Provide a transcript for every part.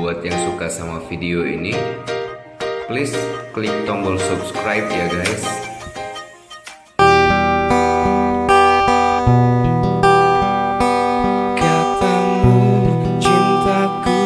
buat yang suka sama video ini please klik tombol subscribe ya guys. Katamu cintaku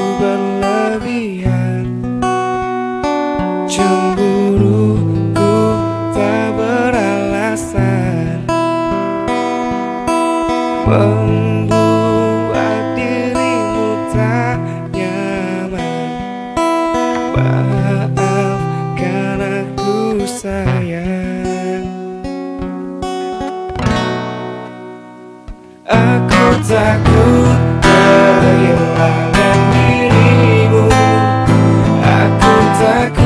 Takut kehilangan dirimu. Aku takut